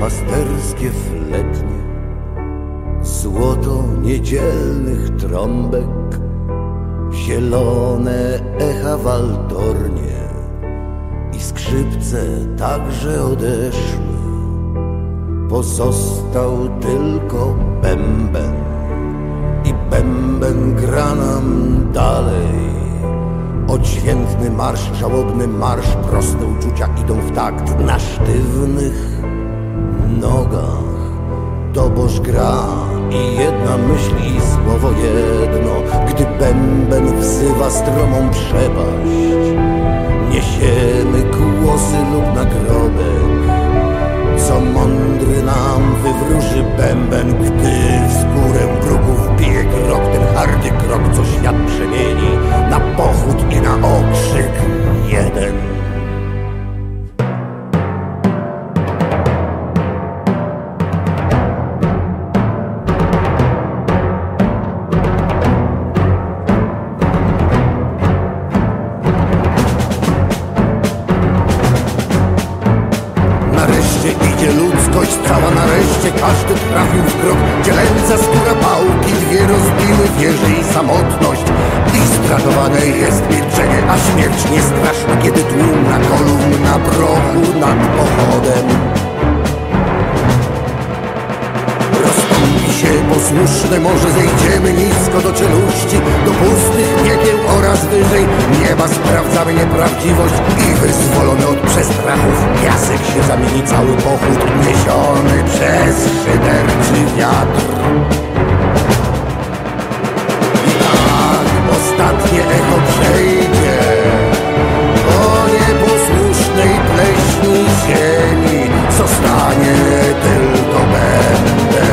pasterskie fletnie, złoto niedzielnych trąbek, zielone echa waltornie i skrzypce także odeszły. Pozostał tylko bęben i bęben gra nam dalej. Odświętny marsz, żałobny marsz, proste uczucia idą w takt na sztywnych nogach. Doboż gra i jedna myśl i słowo jedno, gdy bęben wzywa stromą przepaść. Niesiemy głosy lub nagrobek, co mądry nam wywróży bęben, gdy w skórę bruków bije Nareszcie idzie ludzkość, cała nareszcie każdy trafił w krok Dzielęca skóra pałki, dwie rozbiły wieży i samotność. I zdradowane jest milczenie, a śmierć nie straszna Kiedy tłumna kolumna prochu nad pochodem. Rozstąpi się posłuszne morze, zejdziemy nisko do czeluści Nieprawdziwość i wyzwolony od przestrachów. Piasek się zamieni cały pochód Niesiony przez szyderczy wiatr. I tak ostatnie echo przejdzie O nieposłusznej pleśni ziemi. Zostanie tylko będę.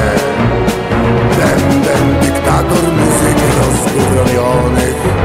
Będę dyktator muzyki rozkurwionych